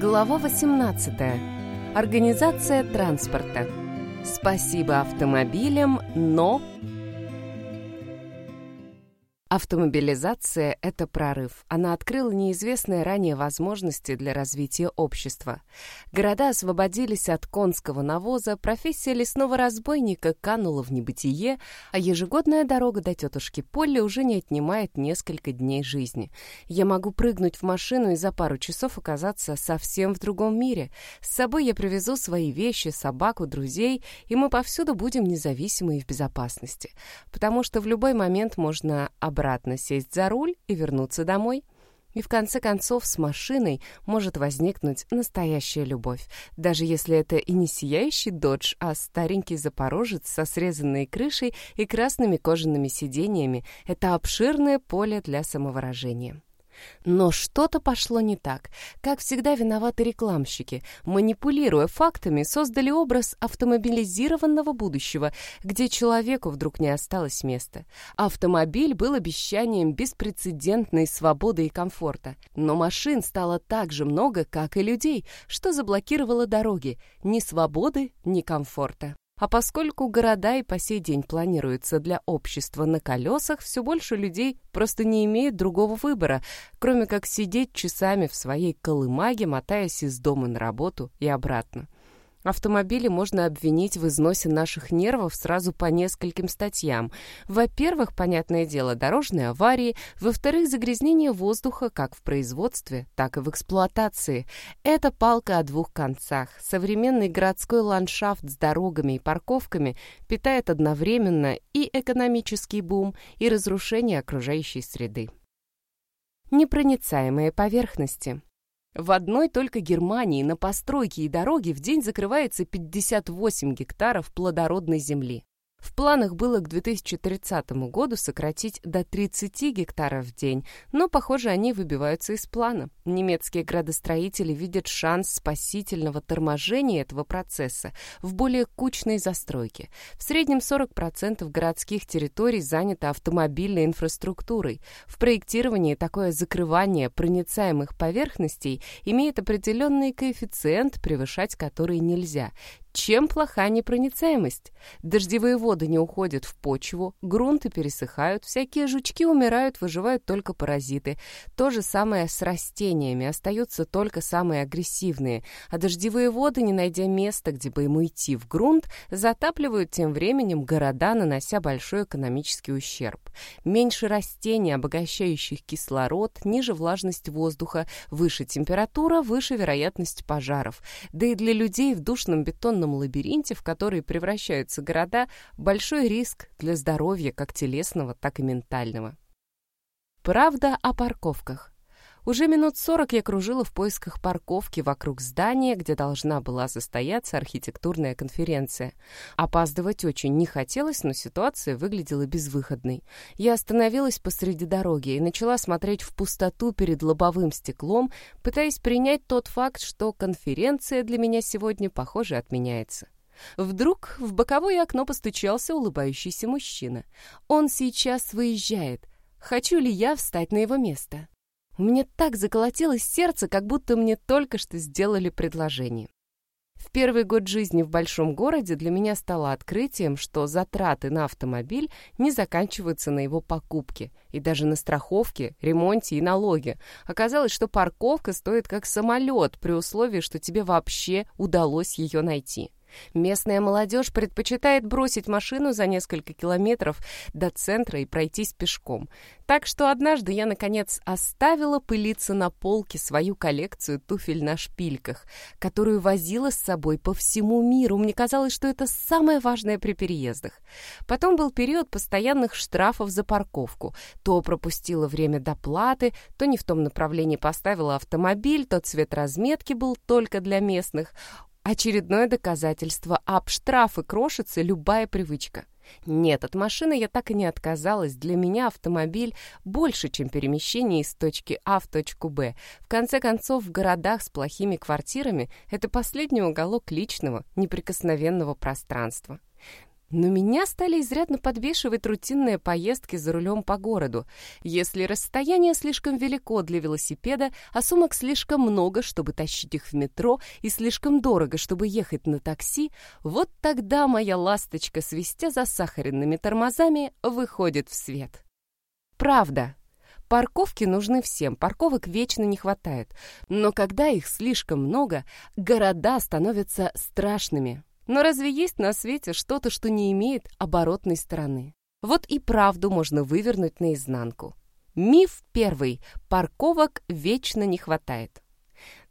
Глава 18. Организация транспорта. Спасибо автомобилям, но Автомобилизация — это прорыв. Она открыла неизвестные ранее возможности для развития общества. Города освободились от конского навоза, профессия лесного разбойника канула в небытие, а ежегодная дорога до тетушки Полли уже не отнимает несколько дней жизни. Я могу прыгнуть в машину и за пару часов оказаться совсем в другом мире. С собой я привезу свои вещи, собаку, друзей, и мы повсюду будем независимы и в безопасности. Потому что в любой момент можно обратиться обратно сесть за руль и вернуться домой. И в конце концов с машиной может возникнуть настоящая любовь, даже если это и не сияющий додж, а старенький запорожец со срезанной крышей и красными кожаными сиденьями. Это обширное поле для самовыражения. Но что-то пошло не так. Как всегда виноваты рекламщики. Манипулируя фактами, создали образ автомобилизированного будущего, где человеку вдруг не осталось места. Автомобиль был обещанием беспрецедентной свободы и комфорта. Но машин стало так же много, как и людей, что заблокировало дороги. Ни свободы, ни комфорта. А поскольку города и по сей день планируются для общества на колесах, все больше людей просто не имеют другого выбора, кроме как сидеть часами в своей колымаге, мотаясь из дома на работу и обратно. Автомобили можно обвинить в износе наших нервов сразу по нескольким статьям. Во-первых, понятное дело, дорожные аварии. Во-вторых, загрязнение воздуха как в производстве, так и в эксплуатации. Это палка о двух концах. Современный городской ландшафт с дорогами и парковками питает одновременно и экономический бум, и разрушение окружающей среды. Непроницаемые поверхности. В одной только Германии на постройки и дороги в день закрывается 58 гектаров плодородной земли. В планах было к 2030 году сократить до 30 гектаров в день, но, похоже, они выбиваются из плана. Немецкие градостроители видят шанс спасительного торможения этого процесса в более кучной застройке. В среднем 40% городских территорий занято автомобильной инфраструктурой. В проектировании такое закрывание проницаемых поверхностей имеет определенный коэффициент, превышать который нельзя. Чем плоха непроницаемость? Дождевые воды не уходят в почву, грунты пересыхают, всякие жучки умирают, выживают только паразиты. То же самое с растениями, остаются только самые агрессивные, а дождевые воды, не найдя места, где бы ему идти в грунт, затапливают тем временем города, нанося большой экономический ущерб. Меньше растений, обогащающих кислород, ниже влажность воздуха, выше температура, выше вероятность пожаров. Да и для людей в душном бетонном бетонном лабиринте, в который превращаются города, большой риск для здоровья как телесного, так и ментального. Правда о парковках. Уже минут сорок я кружила в поисках парковки вокруг здания, где должна была состояться архитектурная конференция. Опаздывать очень не хотелось, но ситуация выглядела безвыходной. Я остановилась посреди дороги и начала смотреть в пустоту перед лобовым стеклом, пытаясь принять тот факт, что конференция для меня сегодня, похоже, отменяется. Вдруг в боковое окно постучался улыбающийся мужчина. Он сейчас выезжает. Хочу ли я встать на его место? Меня так заколотилось сердце, как будто мне только что сделали предложение. В первый год жизни в большом городе для меня стало открытием, что затраты на автомобиль не заканчиваются на его покупке, и даже на страховке, ремонте и налоге. Оказалось, что парковка стоит как самолет при условии, что тебе вообще удалось ее найти. Местная молодежь предпочитает бросить машину за несколько километров до центра и пройтись пешком. Так что однажды я, наконец, оставила пылиться на полке свою коллекцию туфель на шпильках, которую возила с собой по всему миру. Мне казалось, что это самое важное при переездах. Потом был период постоянных штрафов за парковку. То пропустила время доплаты, то не в том направлении поставила автомобиль, то цвет разметки был только для местных. Очередное доказательство. Об штрафы крошится любая привычка. Нет, от машины я так и не отказалась. Для меня автомобиль больше, чем перемещение из точки А в точку Б. В конце концов, в городах с плохими квартирами это последний уголок личного, неприкосновенного пространства. Но меня стали изрядно подбешивать рутинные поездки за рулем по городу. Если расстояние слишком велико для велосипеда, а сумок слишком много, чтобы тащить их в метро, и слишком дорого, чтобы ехать на такси, вот тогда моя ласточка, свистя засахаренными тормозами, выходит в свет. Правда. Парковки нужны всем, парковок вечно не хватает. Но когда их слишком много, города становятся страшными. Но разве есть на свете что-то, что не имеет оборотной стороны? Вот и правду можно вывернуть наизнанку. Миф первый. Парковок вечно не хватает.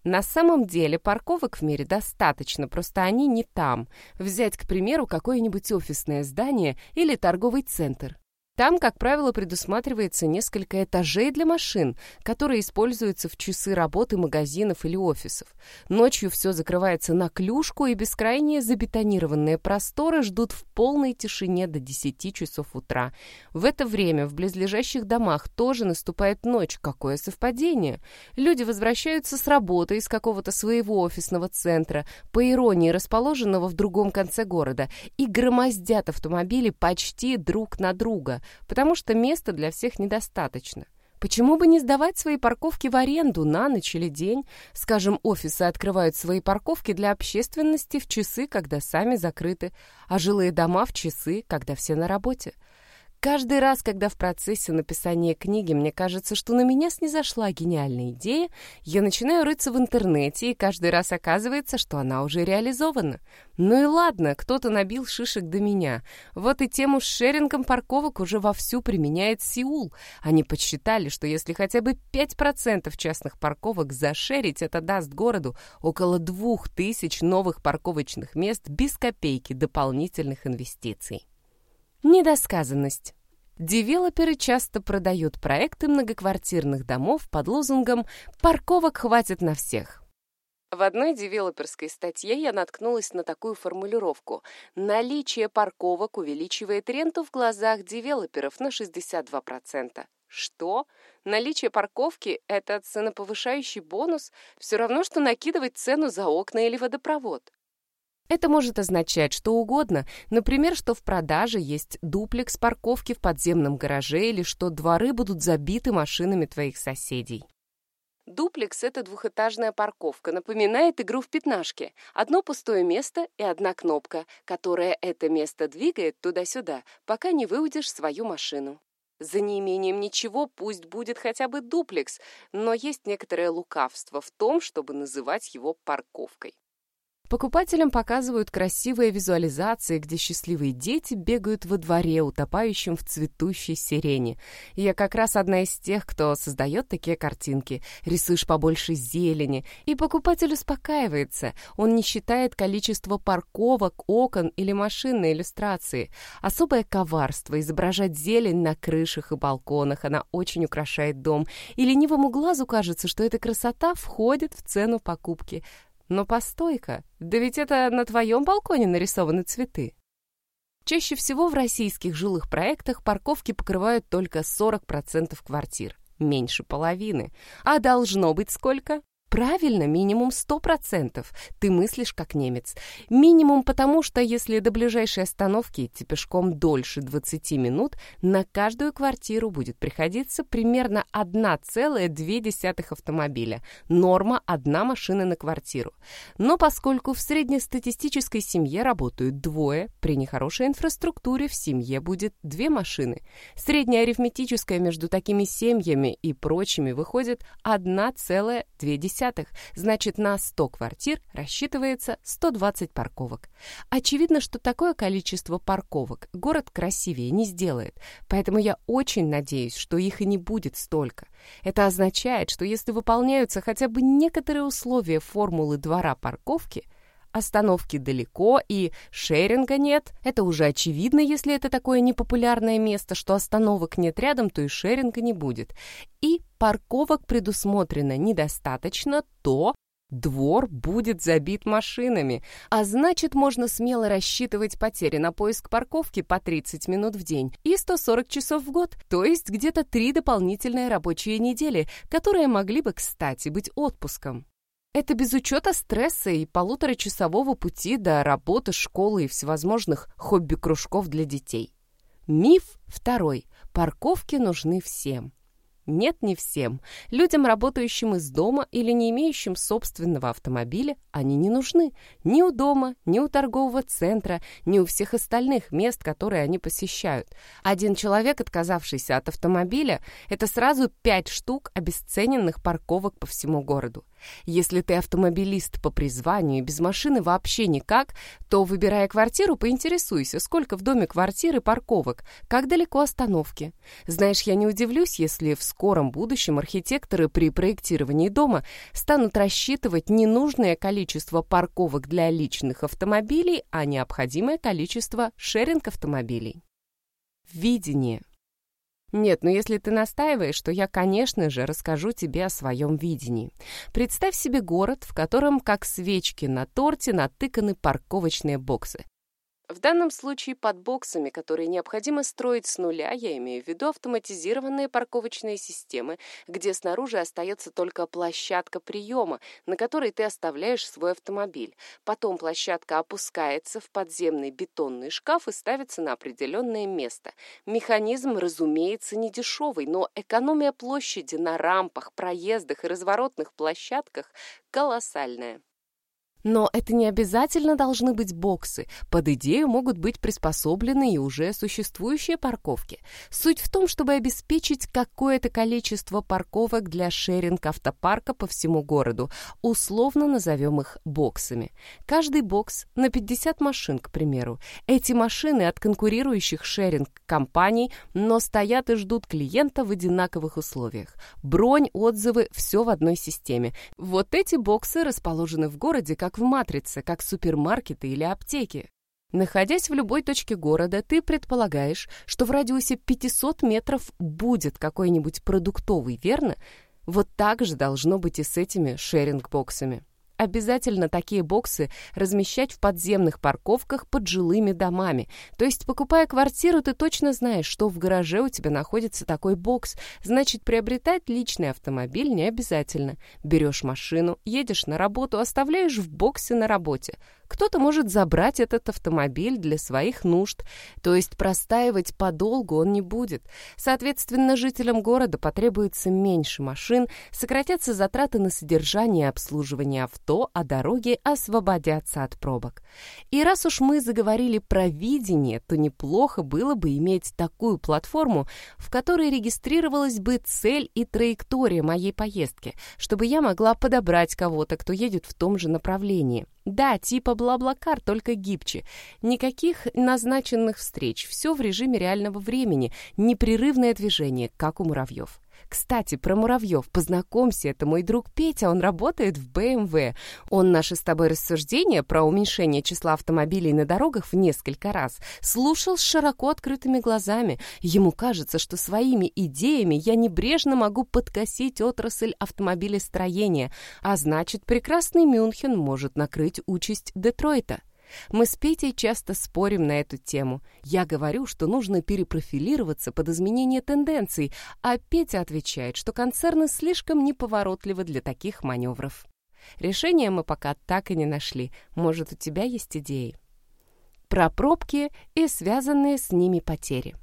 На самом деле парковок в мире достаточно, просто они не там. Взять, к примеру, какое-нибудь офисное здание или торговый центр. Там, как правило, предусматривается несколько этажей для машин, которые используются в часы работы магазинов или офисов. Ночью все закрывается на клюшку, и бескрайние забетонированные просторы ждут в полной тишине до 10 часов утра. В это время в близлежащих домах тоже наступает ночь. Какое совпадение! Люди возвращаются с работы из какого-то своего офисного центра, по иронии расположенного в другом конце города, и громоздят автомобили почти друг на друга потому что места для всех недостаточно. Почему бы не сдавать свои парковки в аренду на ночь или день? Скажем, офисы открывают свои парковки для общественности в часы, когда сами закрыты, а жилые дома в часы, когда все на работе. Каждый раз, когда в процессе написания книги мне кажется, что на меня снизошла гениальная идея, я начинаю рыться в интернете, и каждый раз оказывается, что она уже реализована. Ну и ладно, кто-то набил шишек до меня. Вот и тему с шерингом парковок уже вовсю применяет Сеул. Они подсчитали, что если хотя бы 5% частных парковок зашерить, это даст городу около 2000 новых парковочных мест без копейки дополнительных инвестиций. Недосказанность. Девелоперы часто продают проекты многоквартирных домов под лозунгом «парковок хватит на всех». В одной девелоперской статье я наткнулась на такую формулировку «Наличие парковок увеличивает ренту в глазах девелоперов на 62%». Что? Наличие парковки – это ценоповышающий бонус? Все равно, что накидывать цену за окна или водопровод. Это может означать что угодно, например, что в продаже есть дуплекс парковки в подземном гараже или что дворы будут забиты машинами твоих соседей. Дуплекс — это двухэтажная парковка, напоминает игру в пятнашки. Одно пустое место и одна кнопка, которая это место двигает туда-сюда, пока не выудишь свою машину. За неимением ничего пусть будет хотя бы дуплекс, но есть некоторое лукавство в том, чтобы называть его парковкой. Покупателям показывают красивые визуализации, где счастливые дети бегают во дворе, утопающем в цветущей сирени. И я как раз одна из тех, кто создает такие картинки. Рисуешь побольше зелени, и покупатель успокаивается. Он не считает количество парковок, окон или машин на иллюстрации. Особое коварство — изображать зелень на крышах и балконах. Она очень украшает дом. И ленивому глазу кажется, что эта красота входит в цену покупки — но постой-ка, да ведь это на твоем балконе нарисованы цветы. Чаще всего в российских жилых проектах парковки покрывают только 40% квартир, меньше половины. А должно быть сколько? Правильно, минимум 100%. Ты мыслишь как немец. Минимум потому, что если до ближайшей остановки идти пешком дольше 20 минут, на каждую квартиру будет приходиться примерно 1,2 автомобиля. Норма – одна машина на квартиру. Но поскольку в среднестатистической семье работают двое, при нехорошей инфраструктуре в семье будет две машины. Средняя арифметическая между такими семьями и прочими выходит 1,2 значит на 100 квартир рассчитывается 120 парковок. Очевидно, что такое количество парковок город красивее не сделает, поэтому я очень надеюсь, что их и не будет столько. Это означает, что если выполняются хотя бы некоторые условия формулы двора парковки – остановки далеко и шеринга нет. Это уже очевидно, если это такое непопулярное место, что остановок нет рядом, то и шеринга не будет. И парковок предусмотрено недостаточно, то Двор будет забит машинами, а значит, можно смело рассчитывать потери на поиск парковки по 30 минут в день и 140 часов в год, то есть где-то три дополнительные рабочие недели, которые могли бы, кстати, быть отпуском. Это без учета стресса и полуторачасового пути до работы, школы и всевозможных хобби-кружков для детей. Миф второй. Парковки нужны всем. Нет, не всем. Людям, работающим из дома или не имеющим собственного автомобиля, они не нужны. Ни у дома, ни у торгового центра, ни у всех остальных мест, которые они посещают. Один человек, отказавшийся от автомобиля, это сразу пять штук обесцененных парковок по всему городу. Если ты автомобилист по призванию и без машины вообще никак, то, выбирая квартиру, поинтересуйся, сколько в доме квартиры парковок, как далеко остановки. Знаешь, я не удивлюсь, если в скором будущем архитекторы при проектировании дома станут рассчитывать не нужное количество парковок для личных автомобилей, а необходимое количество шеринг-автомобилей. Видение. Нет, но если ты настаиваешь, то я, конечно же, расскажу тебе о своем видении. Представь себе город, в котором, как свечки на торте, натыканы парковочные боксы. В данном случае под боксами, которые необходимо строить с нуля, я имею в виду автоматизированные парковочные системы, где снаружи остается только площадка приема, на которой ты оставляешь свой автомобиль. Потом площадка опускается в подземный бетонный шкаф и ставится на определенное место. Механизм, разумеется, не дешевый, но экономия площади на рампах, проездах и разворотных площадках колоссальная. Но это не обязательно должны быть боксы. Под идею могут быть приспособлены и уже существующие парковки. Суть в том, чтобы обеспечить какое-то количество парковок для шеринг автопарка по всему городу. Условно назовем их боксами. Каждый бокс на 50 машин, к примеру. Эти машины от конкурирующих шеринг-компаний, но стоят и ждут клиента в одинаковых условиях. Бронь, отзывы – все в одной системе. Вот эти боксы расположены в городе как как в «Матрице», как супермаркеты или аптеки. Находясь в любой точке города, ты предполагаешь, что в радиусе 500 метров будет какой-нибудь продуктовый, верно? Вот так же должно быть и с этими шеринг-боксами обязательно такие боксы размещать в подземных парковках под жилыми домами. То есть, покупая квартиру, ты точно знаешь, что в гараже у тебя находится такой бокс. Значит, приобретать личный автомобиль не обязательно. Берешь машину, едешь на работу, оставляешь в боксе на работе. Кто-то может забрать этот автомобиль для своих нужд, то есть простаивать подолгу он не будет. Соответственно, жителям города потребуется меньше машин, сократятся затраты на содержание и обслуживание авто, а дороги освободятся от пробок. И раз уж мы заговорили про видение, то неплохо было бы иметь такую платформу, в которой регистрировалась бы цель и траектория моей поездки, чтобы я могла подобрать кого-то, кто едет в том же направлении. Да, типа бла-блакар, только гибче. Никаких назначенных встреч, все в режиме реального времени, непрерывное движение, как у муравьев. Кстати, про муравьев. Познакомься, это мой друг Петя, он работает в БМВ. Он наши с тобой рассуждения про уменьшение числа автомобилей на дорогах в несколько раз слушал с широко открытыми глазами. Ему кажется, что своими идеями я небрежно могу подкосить отрасль автомобилестроения, а значит, прекрасный Мюнхен может накрыть участь Детройта. Мы с Петей часто спорим на эту тему. Я говорю, что нужно перепрофилироваться под изменение тенденций, а Петя отвечает, что концерны слишком неповоротливы для таких маневров. Решение мы пока так и не нашли. Может, у тебя есть идеи? Про пробки и связанные с ними потери.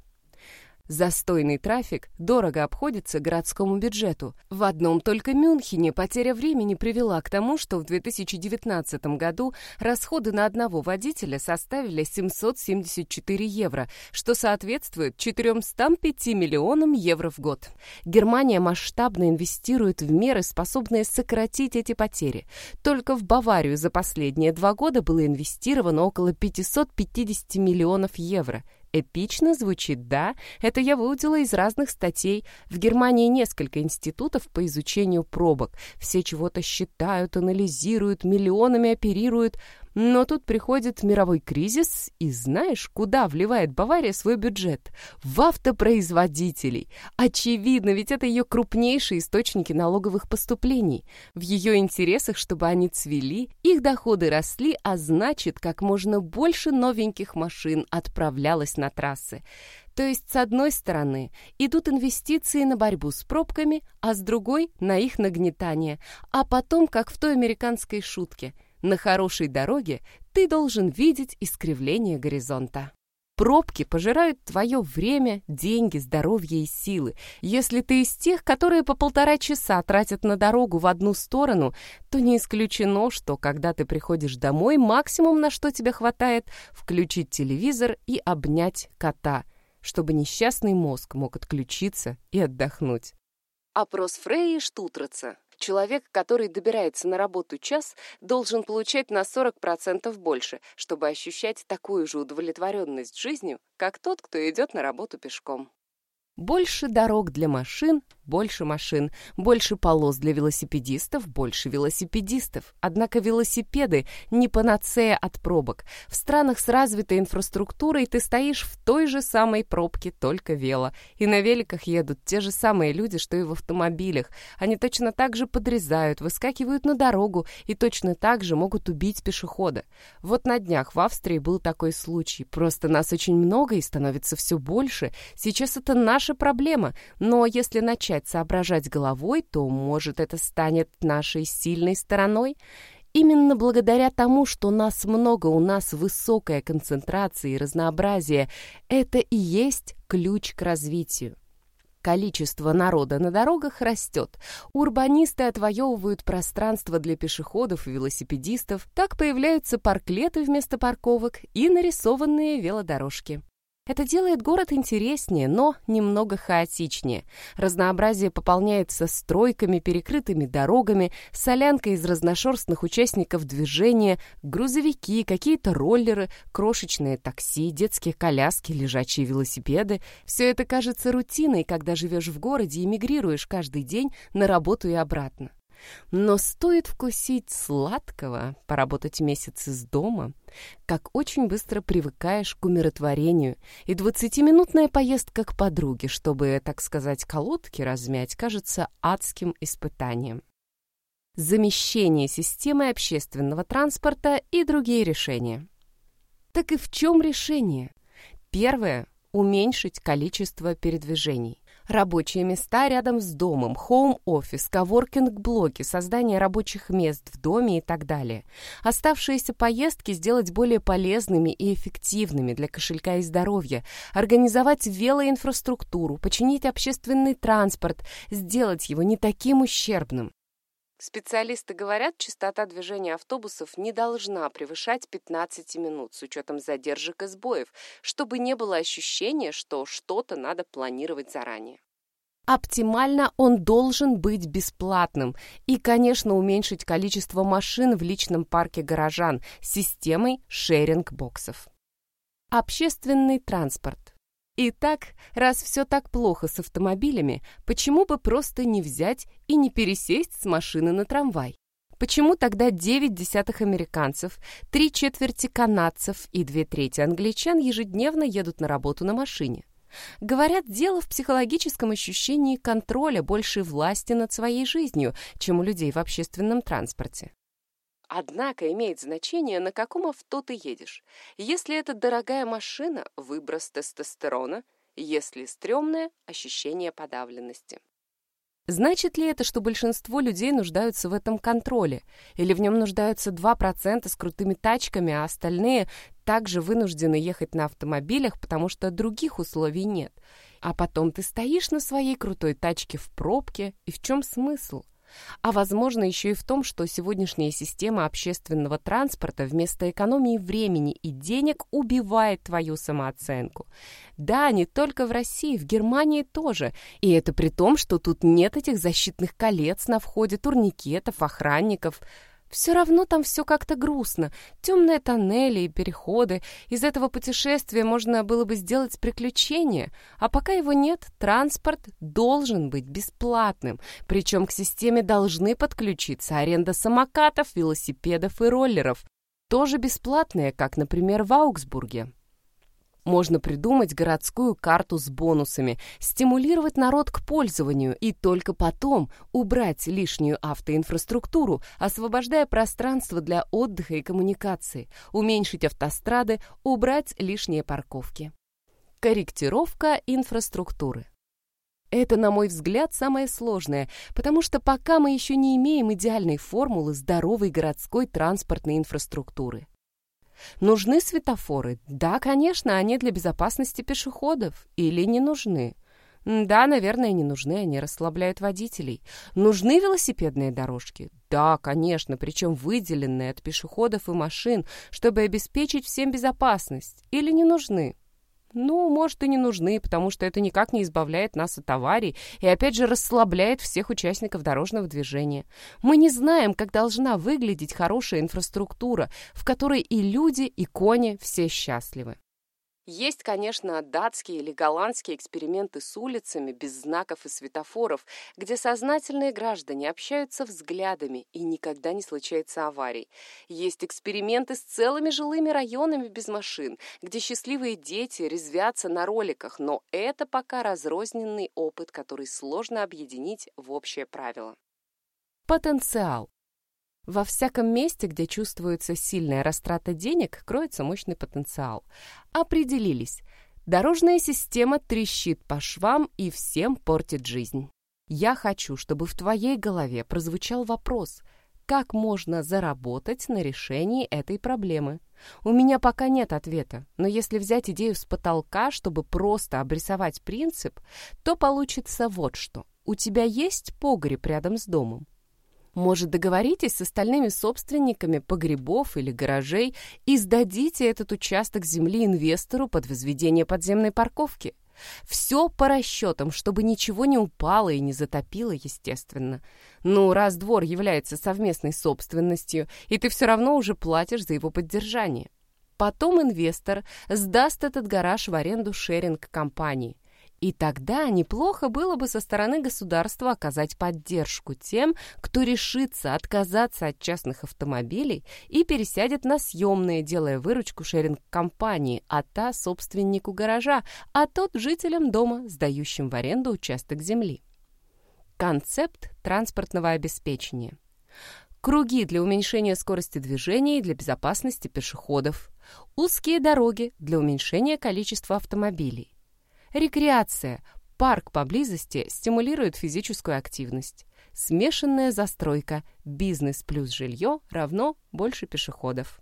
Застойный трафик дорого обходится городскому бюджету. В одном только Мюнхене потеря времени привела к тому, что в 2019 году расходы на одного водителя составили 774 евро, что соответствует 405 миллионам евро в год. Германия масштабно инвестирует в меры, способные сократить эти потери. Только в Баварию за последние два года было инвестировано около 550 миллионов евро – Эпично звучит, да? Это я выудила из разных статей. В Германии несколько институтов по изучению пробок. Все чего-то считают, анализируют, миллионами оперируют. Но тут приходит мировой кризис, и знаешь, куда вливает Бавария свой бюджет? В автопроизводителей. Очевидно, ведь это ее крупнейшие источники налоговых поступлений. В ее интересах, чтобы они цвели, их доходы росли, а значит, как можно больше новеньких машин отправлялось на трассы. То есть, с одной стороны, идут инвестиции на борьбу с пробками, а с другой — на их нагнетание. А потом, как в той американской шутке, на хорошей дороге ты должен видеть искривление горизонта. Пробки пожирают твое время, деньги, здоровье и силы. Если ты из тех, которые по полтора часа тратят на дорогу в одну сторону, то не исключено, что когда ты приходишь домой, максимум, на что тебе хватает, включить телевизор и обнять кота – чтобы несчастный мозг мог отключиться и отдохнуть. Опрос Фрейи Штутраца. Человек, который добирается на работу час, должен получать на 40% больше, чтобы ощущать такую же удовлетворенность жизнью, как тот, кто идет на работу пешком. Больше дорог для машин, больше машин, больше полос для велосипедистов, больше велосипедистов. Однако велосипеды не панацея от пробок. В странах с развитой инфраструктурой ты стоишь в той же самой пробке, только вело. И на великах едут те же самые люди, что и в автомобилях. Они точно так же подрезают, выскакивают на дорогу и точно так же могут убить пешехода. Вот на днях в Австрии был такой случай. Просто нас очень много и становится все больше. Сейчас это наша проблема, но если начать начать соображать головой, то, может, это станет нашей сильной стороной. Именно благодаря тому, что нас много, у нас высокая концентрация и разнообразие, это и есть ключ к развитию. Количество народа на дорогах растет. Урбанисты отвоевывают пространство для пешеходов и велосипедистов. Так появляются парклеты вместо парковок и нарисованные велодорожки. Это делает город интереснее, но немного хаотичнее. Разнообразие пополняется стройками, перекрытыми дорогами, солянкой из разношерстных участников движения, грузовики, какие-то роллеры, крошечные такси, детские коляски, лежачие велосипеды. Все это кажется рутиной, когда живешь в городе и мигрируешь каждый день на работу и обратно. Но стоит вкусить сладкого, поработать месяц из дома, как очень быстро привыкаешь к умиротворению, и двадцатиминутная поездка к подруге, чтобы, так сказать, колодки размять, кажется адским испытанием. Замещение системы общественного транспорта и другие решения. Так и в чем решение? Первое – уменьшить количество передвижений. Рабочие места рядом с домом, хоум-офис, коворкинг-блоки, создание рабочих мест в доме и так далее. Оставшиеся поездки сделать более полезными и эффективными для кошелька и здоровья, организовать велоинфраструктуру, починить общественный транспорт, сделать его не таким ущербным. Специалисты говорят, частота движения автобусов не должна превышать 15 минут с учетом задержек и сбоев, чтобы не было ощущения, что что-то надо планировать заранее. Оптимально он должен быть бесплатным и, конечно, уменьшить количество машин в личном парке горожан системой шеринг-боксов. Общественный транспорт. Итак, раз все так плохо с автомобилями, почему бы просто не взять и не пересесть с машины на трамвай? Почему тогда 9 десятых американцев, три четверти канадцев и две трети англичан ежедневно едут на работу на машине? Говорят, дело в психологическом ощущении контроля, большей власти над своей жизнью, чем у людей в общественном транспорте. Однако имеет значение, на каком авто ты едешь. Если это дорогая машина – выброс тестостерона, если стрёмное – ощущение подавленности. Значит ли это, что большинство людей нуждаются в этом контроле? Или в нем нуждаются 2% с крутыми тачками, а остальные также вынуждены ехать на автомобилях, потому что других условий нет? А потом ты стоишь на своей крутой тачке в пробке, и в чем смысл? А возможно еще и в том, что сегодняшняя система общественного транспорта вместо экономии времени и денег убивает твою самооценку. Да, не только в России, в Германии тоже. И это при том, что тут нет этих защитных колец на входе, турникетов, охранников – все равно там все как-то грустно. Темные тоннели и переходы. Из этого путешествия можно было бы сделать приключение. А пока его нет, транспорт должен быть бесплатным. Причем к системе должны подключиться аренда самокатов, велосипедов и роллеров. Тоже бесплатные, как, например, в Аугсбурге. Можно придумать городскую карту с бонусами, стимулировать народ к пользованию и только потом убрать лишнюю автоинфраструктуру, освобождая пространство для отдыха и коммуникации, уменьшить автострады, убрать лишние парковки. Корректировка инфраструктуры. Это, на мой взгляд, самое сложное, потому что пока мы еще не имеем идеальной формулы здоровой городской транспортной инфраструктуры. Нужны светофоры? Да, конечно, они для безопасности пешеходов. Или не нужны? Да, наверное, не нужны, они расслабляют водителей. Нужны велосипедные дорожки? Да, конечно, причем выделенные от пешеходов и машин, чтобы обеспечить всем безопасность. Или не нужны? Ну, может, и не нужны, потому что это никак не избавляет нас от аварий и, опять же, расслабляет всех участников дорожного движения. Мы не знаем, как должна выглядеть хорошая инфраструктура, в которой и люди, и кони все счастливы. Есть, конечно, датские или голландские эксперименты с улицами без знаков и светофоров, где сознательные граждане общаются взглядами и никогда не случается аварий. Есть эксперименты с целыми жилыми районами без машин, где счастливые дети резвятся на роликах, но это пока разрозненный опыт, который сложно объединить в общее правило. Потенциал. Во всяком месте, где чувствуется сильная растрата денег, кроется мощный потенциал. Определились. Дорожная система трещит по швам и всем портит жизнь. Я хочу, чтобы в твоей голове прозвучал вопрос, как можно заработать на решении этой проблемы. У меня пока нет ответа, но если взять идею с потолка, чтобы просто обрисовать принцип, то получится вот что. У тебя есть погреб рядом с домом? Может, договоритесь с остальными собственниками погребов или гаражей и сдадите этот участок земли инвестору под возведение подземной парковки. Все по расчетам, чтобы ничего не упало и не затопило, естественно. Ну, раз двор является совместной собственностью, и ты все равно уже платишь за его поддержание. Потом инвестор сдаст этот гараж в аренду шеринг-компании – и тогда неплохо было бы со стороны государства оказать поддержку тем, кто решится отказаться от частных автомобилей и пересядет на съемные, делая выручку шеринг-компании, а та собственнику гаража, а тот жителям дома, сдающим в аренду участок земли. Концепт транспортного обеспечения. Круги для уменьшения скорости движения и для безопасности пешеходов. Узкие дороги для уменьшения количества автомобилей Рекреация. Парк поблизости стимулирует физическую активность. Смешанная застройка. Бизнес плюс жилье равно больше пешеходов.